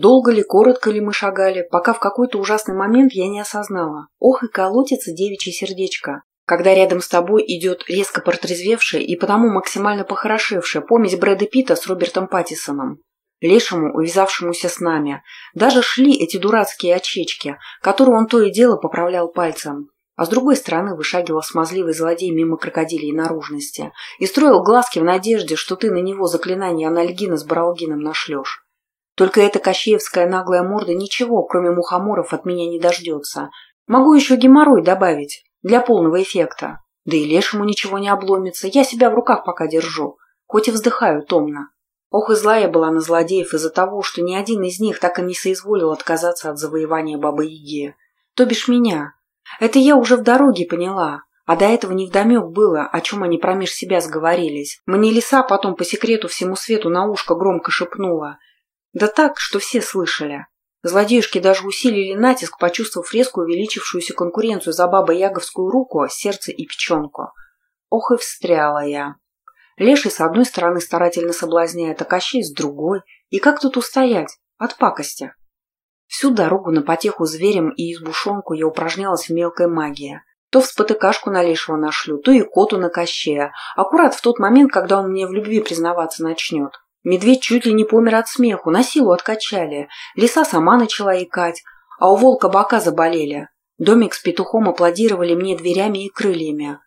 Долго ли, коротко ли мы шагали, пока в какой-то ужасный момент я не осознала. Ох и колотится девичье сердечко, когда рядом с тобой идет резко портрезвевшая и потому максимально похорошевшая помесь Брэда Питта с Робертом Паттисоном. Лешему, увязавшемуся с нами, даже шли эти дурацкие очечки, которые он то и дело поправлял пальцем. А с другой стороны вышагивал смазливый злодей мимо крокодилей наружности и строил глазки в надежде, что ты на него заклинание анальгина с баралгином нашлешь. Только эта кощеевская наглая морда ничего, кроме мухоморов, от меня не дождется. Могу еще геморрой добавить, для полного эффекта. Да и лешему ничего не обломится, я себя в руках пока держу, хоть и вздыхаю томно. Ох и злая была на злодеев из-за того, что ни один из них так и не соизволил отказаться от завоевания Бабы-Яги. То бишь меня. Это я уже в дороге поняла, а до этого невдомек было, о чем они промеж себя сговорились. Мне лиса потом по секрету всему свету на ушко громко шепнула. Да так, что все слышали. Злодеюшки даже усилили натиск, почувствовав резко увеличившуюся конкуренцию за бабо-яговскую руку, сердце и печенку. Ох и встряла я. Леший с одной стороны старательно соблазняет, а Кощей с другой. И как тут устоять? От пакости. Всю дорогу на потеху зверям и избушонку я упражнялась в мелкой магии. То в спотыкашку на лешего нашлю, то и коту на Кощея. Аккурат в тот момент, когда он мне в любви признаваться начнет. Медведь чуть ли не помер от смеху, на силу откачали. Лиса сама начала икать, а у волка бока заболели. Домик с петухом аплодировали мне дверями и крыльями.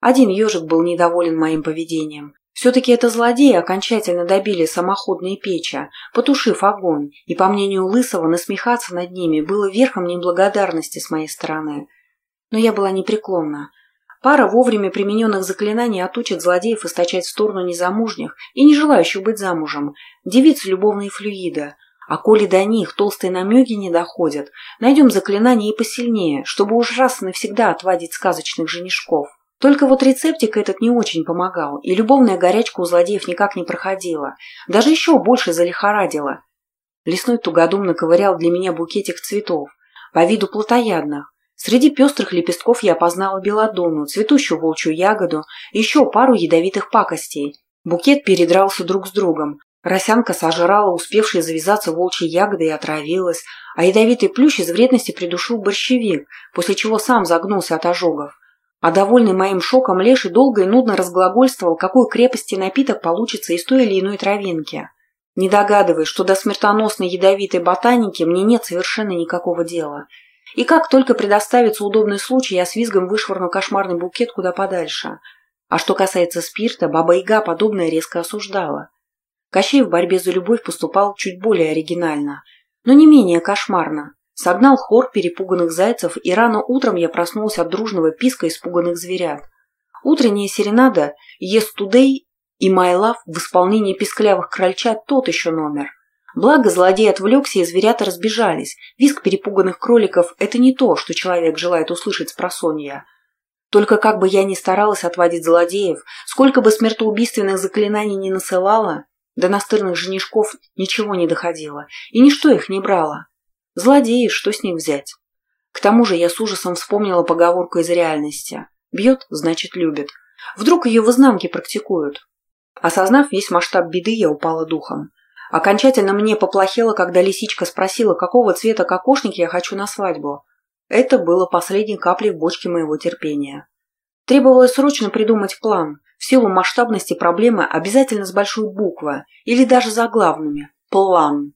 Один ежик был недоволен моим поведением. Все-таки это злодеи окончательно добили самоходные печи, потушив огонь, и, по мнению Лысого, насмехаться над ними было верхом неблагодарности с моей стороны. Но я была непреклонна. Пара вовремя примененных заклинаний отучит злодеев источать в сторону незамужних и не желающих быть замужем, девиц любовные флюиды. А коли до них толстые намеки не доходят, найдем заклинание и посильнее, чтобы уж раз и навсегда отвадить сказочных женишков. Только вот рецептик этот не очень помогал, и любовная горячка у злодеев никак не проходила, даже еще больше залихорадила. Лесной тугодум наковырял для меня букетик цветов, по виду плотоядных. Среди пестрых лепестков я опознала белодону, цветущую волчью ягоду еще пару ядовитых пакостей. Букет передрался друг с другом. Росянка сожрала успевшие завязаться волчьи ягоды и отравилась, а ядовитый плющ из вредности придушил борщевик, после чего сам загнулся от ожогов. А довольный моим шоком Леший долго и нудно разглагольствовал, какой крепости напиток получится из той или иной травинки. Не догадываясь, что до смертоносной ядовитой ботаники мне нет совершенно никакого дела. И как только предоставится удобный случай, я с визгом вышвырну кошмарный букет куда подальше. А что касается спирта, Баба-Яга подобное резко осуждала. Кощей в борьбе за любовь поступал чуть более оригинально, но не менее кошмарно. Согнал хор перепуганных зайцев, и рано утром я проснулся от дружного писка испуганных зверят. Утренняя серенада «Yes Today» и «My Love» в исполнении писклявых крольчат тот еще номер. Благо, злодей отвлекся, и зверята разбежались. Виск перепуганных кроликов – это не то, что человек желает услышать с просонья. Только как бы я ни старалась отводить злодеев, сколько бы смертоубийственных заклинаний не насылала, до настырных женишков ничего не доходило, и ничто их не брало. Злодеи, что с них взять? К тому же я с ужасом вспомнила поговорку из реальности. Бьет, значит любит. Вдруг ее в изнанке практикуют. Осознав весь масштаб беды, я упала духом. Окончательно мне поплохело, когда лисичка спросила, какого цвета кокошник я хочу на свадьбу. Это было последней каплей в бочке моего терпения. Требовалось срочно придумать план. В силу масштабности проблемы обязательно с большой буквы или даже заглавными. План.